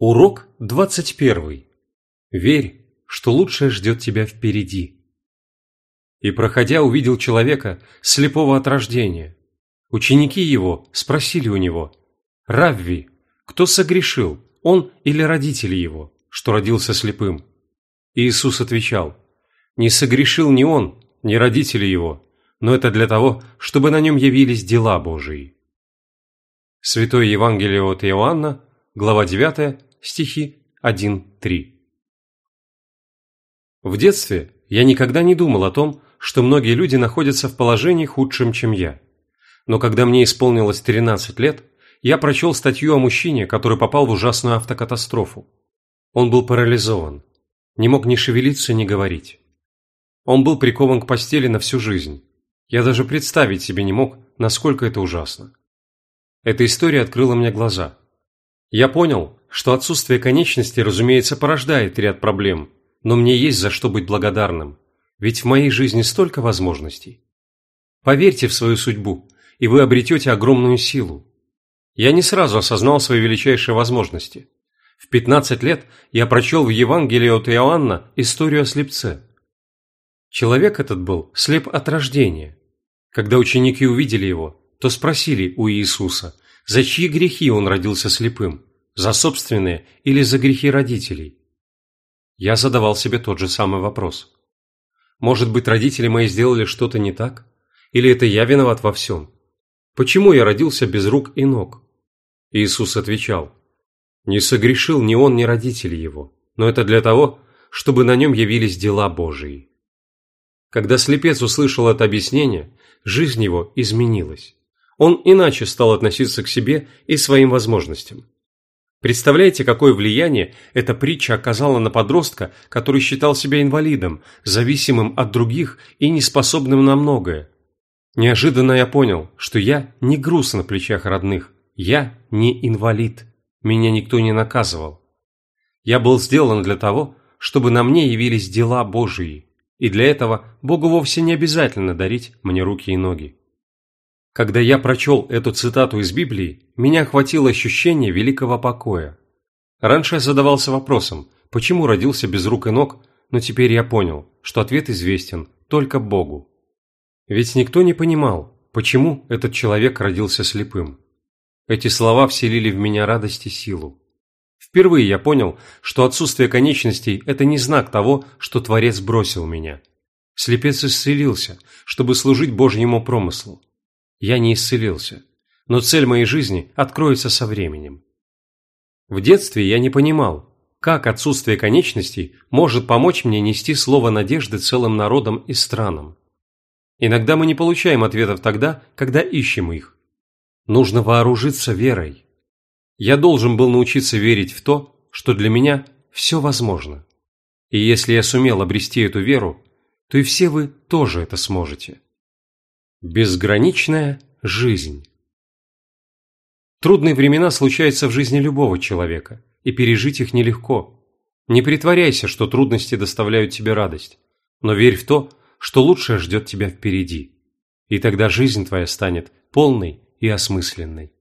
Урок 21. Верь, что лучшее ждет тебя впереди. И, проходя, увидел человека, слепого от рождения. Ученики его спросили у него, «Равви, кто согрешил, он или родители его, что родился слепым?» Иисус отвечал, «Не согрешил ни он, ни родители его, но это для того, чтобы на нем явились дела Божии». Святое Евангелие от Иоанна, глава 9, стихи 1-3. В детстве я никогда не думал о том, что многие люди находятся в положении худшем, чем я. Но когда мне исполнилось 13 лет, я прочел статью о мужчине, который попал в ужасную автокатастрофу. Он был парализован, не мог ни шевелиться, ни говорить. Он был прикован к постели на всю жизнь. Я даже представить себе не мог, насколько это ужасно. Эта история открыла мне глаза. Я понял, что отсутствие конечности, разумеется, порождает ряд проблем, но мне есть за что быть благодарным, ведь в моей жизни столько возможностей. Поверьте в свою судьбу, и вы обретете огромную силу. Я не сразу осознал свои величайшие возможности. В 15 лет я прочел в Евангелии от Иоанна историю о слепце. Человек этот был слеп от рождения. Когда ученики увидели его, то спросили у Иисуса, за чьи грехи он родился слепым за собственные или за грехи родителей? Я задавал себе тот же самый вопрос. Может быть, родители мои сделали что-то не так? Или это я виноват во всем? Почему я родился без рук и ног? Иисус отвечал, «Не согрешил ни он, ни родители его, но это для того, чтобы на нем явились дела Божии». Когда слепец услышал это объяснение, жизнь его изменилась. Он иначе стал относиться к себе и своим возможностям. Представляете, какое влияние эта притча оказала на подростка, который считал себя инвалидом, зависимым от других и неспособным на многое? Неожиданно я понял, что я не груз на плечах родных, я не инвалид, меня никто не наказывал. Я был сделан для того, чтобы на мне явились дела Божии, и для этого Богу вовсе не обязательно дарить мне руки и ноги. Когда я прочел эту цитату из Библии, меня охватило ощущение великого покоя. Раньше я задавался вопросом, почему родился без рук и ног, но теперь я понял, что ответ известен только Богу. Ведь никто не понимал, почему этот человек родился слепым. Эти слова вселили в меня радость и силу. Впервые я понял, что отсутствие конечностей – это не знак того, что Творец бросил меня. Слепец исцелился, чтобы служить Божьему промыслу я не исцелился, но цель моей жизни откроется со временем. В детстве я не понимал, как отсутствие конечностей может помочь мне нести слово надежды целым народам и странам. Иногда мы не получаем ответов тогда, когда ищем их. Нужно вооружиться верой. Я должен был научиться верить в то, что для меня все возможно. И если я сумел обрести эту веру, то и все вы тоже это сможете. Безграничная жизнь. Трудные времена случаются в жизни любого человека, и пережить их нелегко. Не притворяйся, что трудности доставляют тебе радость, но верь в то, что лучшее ждет тебя впереди. И тогда жизнь твоя станет полной и осмысленной.